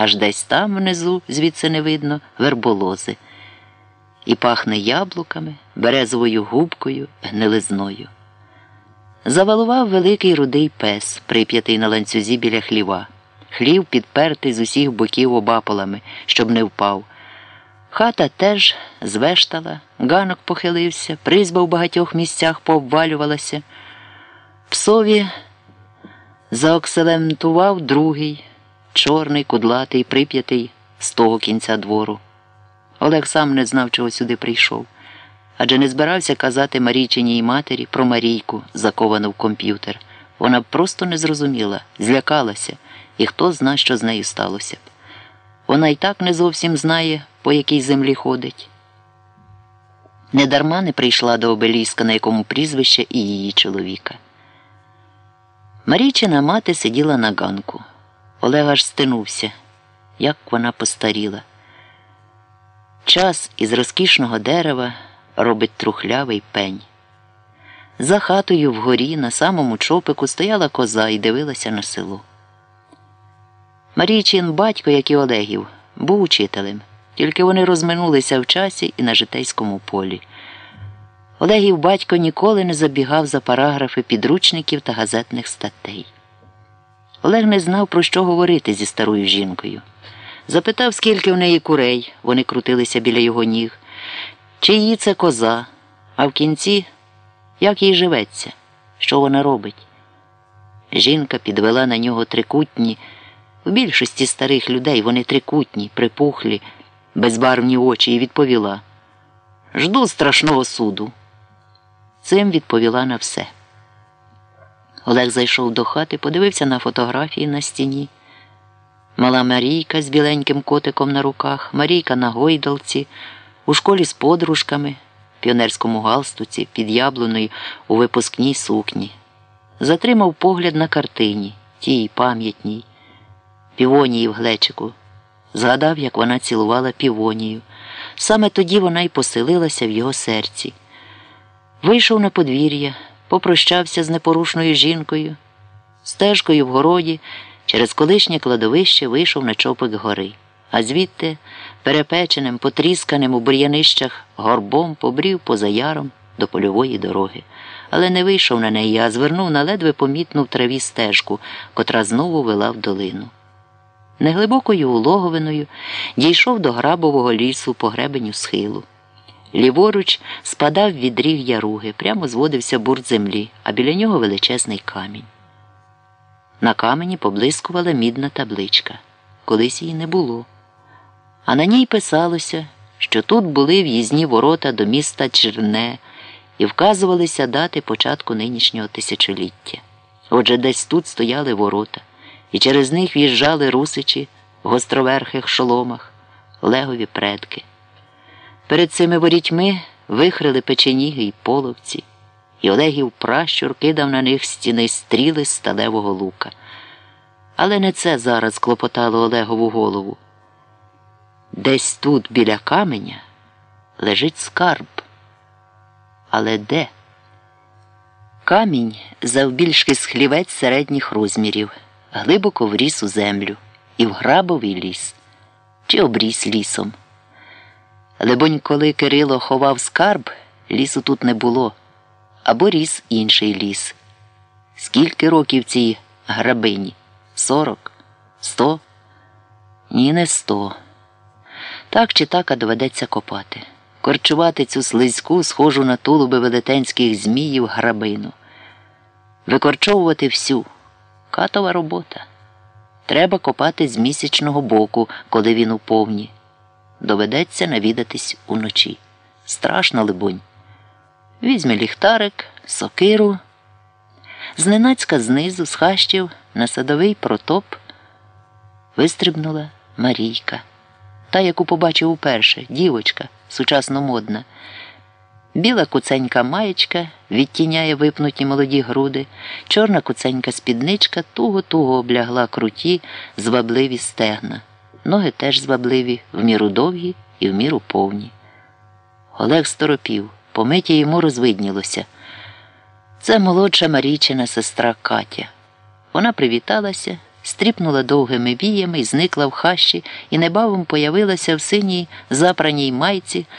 аж десь там внизу, звідси не видно, верболози. І пахне яблуками, березовою губкою, гнилизною. Завалував великий рудий пес, прип'ятий на ланцюзі біля хліва. Хлів підпертий з усіх боків обаполами, щоб не впав. Хата теж звештала, ганок похилився, призьба в багатьох місцях пообвалювалася. Псові заокселементував другий, чорний, кудлатий, прип'ятий з того кінця двору. Олег сам не знав, чого сюди прийшов, адже не збирався казати Марійчиній матері про Марійку, заковану в комп'ютер. Вона просто не зрозуміла, злякалася, і хто зна, що з нею сталося б. Вона й так не зовсім знає, по якій землі ходить. Недарма не прийшла до обеліска, на якому прізвище і її чоловіка. Марійчина мати сиділа на ганку. Олег аж стинувся, як вона постаріла. Час із розкішного дерева робить трухлявий пень. За хатою вгорі на самому чопику стояла коза і дивилася на село. Марійчин батько, як і Олегів, був учителем, тільки вони розминулися в часі і на житейському полі. Олегів батько ніколи не забігав за параграфи підручників та газетних статей. Олег не знав, про що говорити зі старою жінкою. Запитав, скільки в неї курей, вони крутилися біля його ніг, чи її це коза, а в кінці як їй живеться, що вона робить. Жінка підвела на нього трикутні. В більшості старих людей вони трикутні, припухлі, безбарвні очі і відповіла Жду страшного суду. Цим відповіла на все. Олег зайшов до хати, подивився на фотографії на стіні. Мала Марійка з біленьким котиком на руках, Марійка на гойдалці, у школі з подружками, в піонерському галстуці, під яблуною у випускній сукні. Затримав погляд на картині, тій пам'ятній, півонії в глечику. Згадав, як вона цілувала півонію. Саме тоді вона й поселилася в його серці. Вийшов на подвір'я, попрощався з непорушною жінкою, стежкою в городі, через колишнє кладовище вийшов на чопик гори, а звідти, перепеченим, потрісканим у бур'янищах, горбом побрів поза яром до польової дороги, але не вийшов на неї, а звернув на ледве помітну в траві стежку, котра знову вела в долину. Неглибокою улоговиною дійшов до грабового лісу по гребеню схилу. Ліворуч спадав відріг яруги, прямо зводився бурт землі, а біля нього величезний камінь. На камені поблискувала мідна табличка. Колись її не було. А на ній писалося, що тут були в'їзні ворота до міста Черне і вказувалися дати початку нинішнього тисячоліття. Отже, десь тут стояли ворота, і через них в'їжджали русичі в гостроверхих шоломах, легові предки. Перед цими ворітьми вихрили печеніги й половці, і Олегів пращур кидав на них стіни стріли сталевого лука. Але не це зараз клопотало Олегову голову. Десь тут, біля каменя, лежить скарб. Але де? Камінь завбільшки схлівець середніх розмірів, глибоко вріс у землю і в грабовий ліс чи обріс лісом. Либонь, коли Кирило ховав скарб, лісу тут не було, або ріс інший ліс. Скільки років цій грабині? Сорок? Сто? Ні, не сто. Так чи так, а доведеться копати, корчувати цю слизьку, схожу на тулуби велетенських зміїв грабину, викорчовувати всю катова робота. Треба копати з місячного боку, коли він у повні. Доведеться навідатись уночі. Страшно, либонь. Візьме ліхтарик, сокиру. Зненацька знизу, з хащів, на садовий протоп вистрибнула Марійка, та, яку побачив уперше, дівочка, сучасно модна. Біла куценька маєчка відтіняє випнуті молоді груди, чорна куценька спідничка туго-туго облягла круті, звабливі стегна. Ноги теж звабливі, в міру довгі і в міру повні. Олег сторопів, помиті йому розвиднілося. Це молодша Марійчина сестра Катя. Вона привіталася, стріпнула довгими віями і зникла в хащі, і небавом появилася в синій запраній майці.